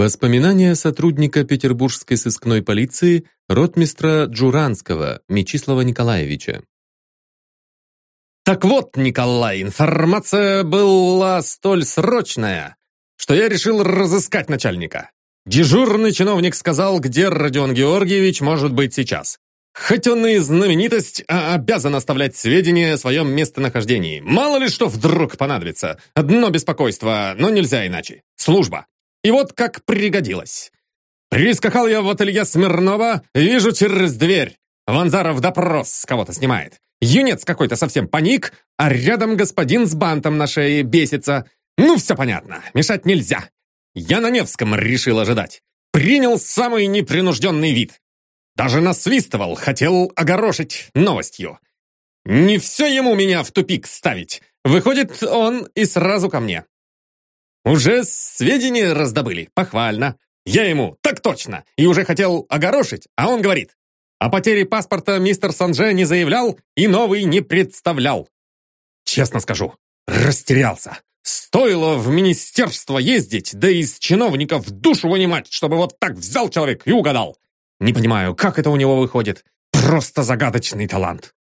Воспоминания сотрудника петербургской сыскной полиции ротмистра Джуранского Мечислава Николаевича. Так вот, Николай, информация была столь срочная, что я решил разыскать начальника. Дежурный чиновник сказал, где Родион Георгиевич может быть сейчас. Хоть он и знаменитость, а обязан оставлять сведения о своем местонахождении. Мало ли что вдруг понадобится. Одно беспокойство, но нельзя иначе. Служба. И вот как пригодилось. Прискакал я в ателье Смирнова, вижу через дверь. Ванзаров допрос кого-то снимает. Юнец какой-то совсем паник, а рядом господин с бантом на шее бесится. Ну, все понятно, мешать нельзя. Я на Невском решил ожидать. Принял самый непринужденный вид. Даже насвистывал, хотел огорошить новостью. Не все ему меня в тупик ставить. Выходит, он и сразу ко мне. Уже сведения раздобыли, похвально. Я ему, так точно, и уже хотел огорошить, а он говорит, о потере паспорта мистер Санже не заявлял и новый не представлял. Честно скажу, растерялся. Стоило в министерство ездить, да из чиновников душу вынимать, чтобы вот так взял человек и угадал. Не понимаю, как это у него выходит. Просто загадочный талант.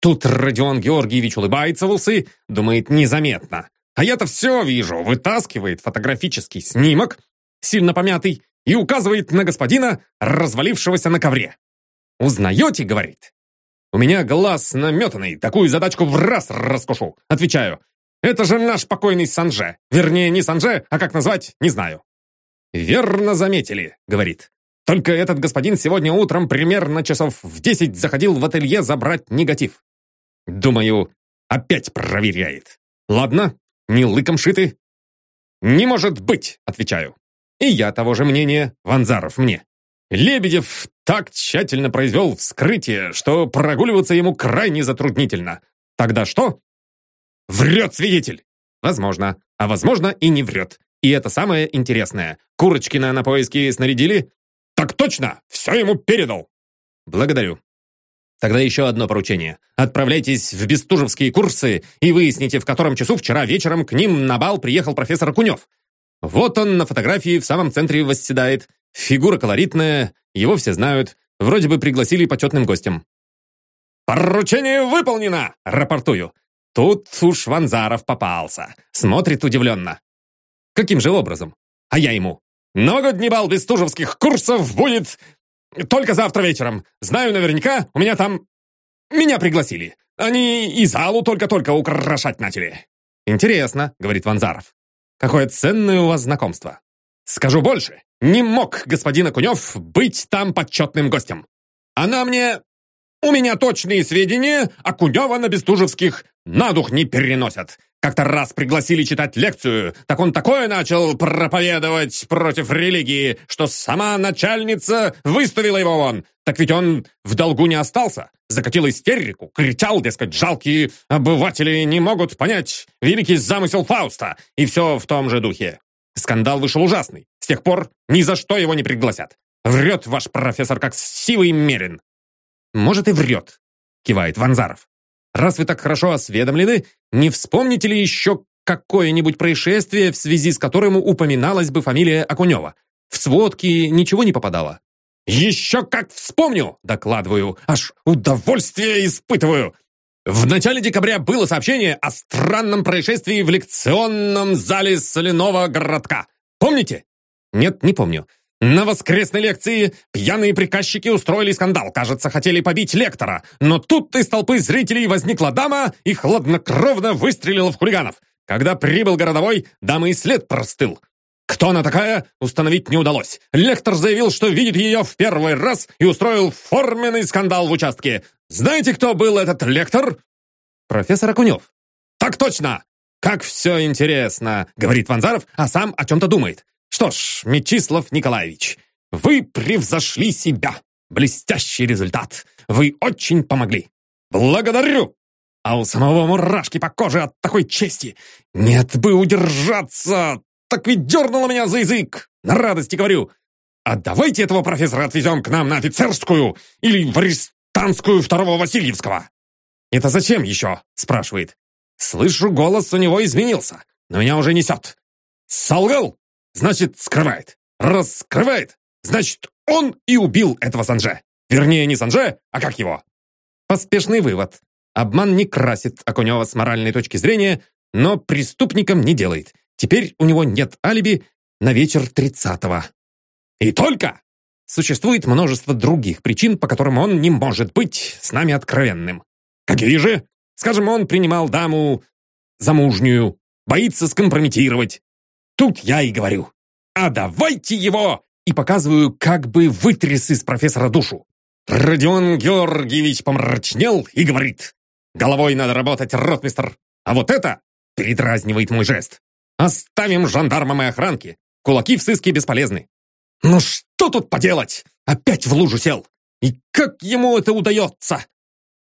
Тут Родион Георгиевич улыбается в усы, думает незаметно. А я-то все вижу, вытаскивает фотографический снимок, сильно помятый, и указывает на господина, развалившегося на ковре. «Узнаете?» — говорит. «У меня глаз наметанный, такую задачку в раз раскушу». Отвечаю. «Это же наш покойный Санже. Вернее, не Санже, а как назвать, не знаю». «Верно заметили», — говорит. «Только этот господин сегодня утром примерно часов в десять заходил в ателье забрать негатив. Думаю, опять проверяет. Ладно, не лыком шиты?» «Не может быть!» — отвечаю. И я того же мнения, Ванзаров мне. Лебедев так тщательно произвел вскрытие, что прогуливаться ему крайне затруднительно. Тогда что? Врет свидетель! Возможно. А возможно и не врет. И это самое интересное. Курочкина на поиски снарядили? Так точно! Все ему передал! Благодарю. Тогда еще одно поручение. Отправляйтесь в бестужевские курсы и выясните, в котором часу вчера вечером к ним на бал приехал профессор Кунев. Вот он на фотографии в самом центре восседает. Фигура колоритная, его все знают. Вроде бы пригласили почетным гостем. «Поручение выполнено!» — рапортую. Тут уж Ванзаров попался. Смотрит удивленно. Каким же образом? А я ему. Новогодний бал бестужевских курсов будет только завтра вечером. Знаю наверняка, у меня там... Меня пригласили. Они и залу только-только украшать начали. Интересно, говорит Ванзаров. Какое ценное у вас знакомство. Скажу больше. Не мог господин Окунев быть там почетным гостем. Она мне... У меня точные сведения, а Кунева на Бестужевских на дух не переносят. Как-то раз пригласили читать лекцию, так он такое начал проповедовать против религии, что сама начальница выставила его вон. Так ведь он в долгу не остался. Закатил истерику, кричал, дескать, жалкие обыватели не могут понять великий замысел Фауста. И все в том же духе. Скандал вышел ужасный. С тех пор ни за что его не пригласят. Врет ваш профессор, как сивый мерин. Может и врет, кивает Ванзаров. Раз вы так хорошо осведомлены, не вспомните ли еще какое-нибудь происшествие, в связи с которым упоминалась бы фамилия Окунева? В сводки ничего не попадало? «Еще как вспомню!» — докладываю. «Аж удовольствие испытываю!» В начале декабря было сообщение о странном происшествии в лекционном зале соляного городка. Помните? Нет, не помню. На воскресной лекции пьяные приказчики устроили скандал. Кажется, хотели побить лектора. Но тут из толпы зрителей возникла дама и хладнокровно выстрелила в хулиганов. Когда прибыл городовой, дама и след простыл. Кто она такая, установить не удалось. Лектор заявил, что видит ее в первый раз и устроил форменный скандал в участке. Знаете, кто был этот лектор? Профессор Акунев. Так точно! Как все интересно, говорит Ванзаров, а сам о чем-то думает. Что ж, Мечислав Николаевич, вы превзошли себя. Блестящий результат. Вы очень помогли. Благодарю! А у самого мурашки по коже от такой чести. Нет бы удержаться. Так ведь дернуло меня за язык. На радости говорю. А давайте этого профессора отвезем к нам на офицерскую или в арестантскую второго Васильевского. Это зачем еще? Спрашивает. Слышу, голос у него изменился, но меня уже несет. Солгал? Значит, скрывает. раскрывает, значит, он и убил этого Санже. Вернее, не Санже, а как его? Поспешный вывод. Обман не красит Окунева с моральной точки зрения, но преступником не делает. Теперь у него нет алиби на вечер тридцатого. И только! Существует множество других причин, по которым он не может быть с нами откровенным. Какие же? Скажем, он принимал даму замужнюю, боится скомпрометировать. Тут я и говорю, а давайте его! И показываю, как бы вытряс из профессора душу. Родион Георгиевич помрачнел и говорит, головой надо работать, ротмистр, а вот это передразнивает мой жест. Оставим жандармам и охранке. Кулаки в сыске бесполезны. Ну что тут поделать? Опять в лужу сел. И как ему это удается?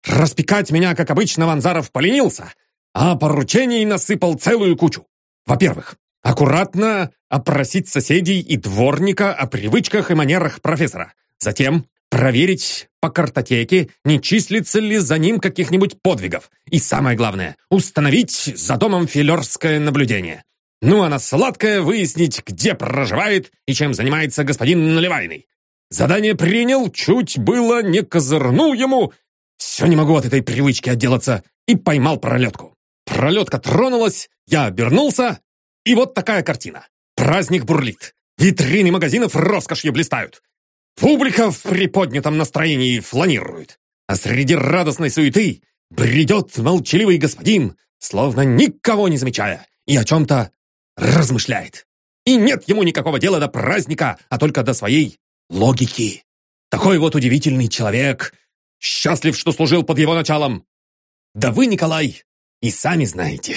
Распекать меня, как обычно, Ванзаров поленился, а поручений насыпал целую кучу. Во-первых, аккуратно опросить соседей и дворника о привычках и манерах профессора. Затем проверить по картотеке, не числится ли за ним каких-нибудь подвигов. И самое главное, установить за домом филерское наблюдение. Ну а на сладкое выяснить, где проживает и чем занимается господин Наливайный. Задание принял, чуть было не козырнул ему. Все не могу от этой привычки отделаться. И поймал пролетку. Пролетка тронулась, я обернулся, и вот такая картина. Праздник бурлит. Витрины магазинов роскошью блистают. Публика в приподнятом настроении фланирует. А среди радостной суеты бредет молчаливый господин, словно никого не замечая, и о чем-то размышляет. И нет ему никакого дела до праздника, а только до своей логики. Такой вот удивительный человек. Счастлив, что служил под его началом. Да вы, Николай, и сами знаете.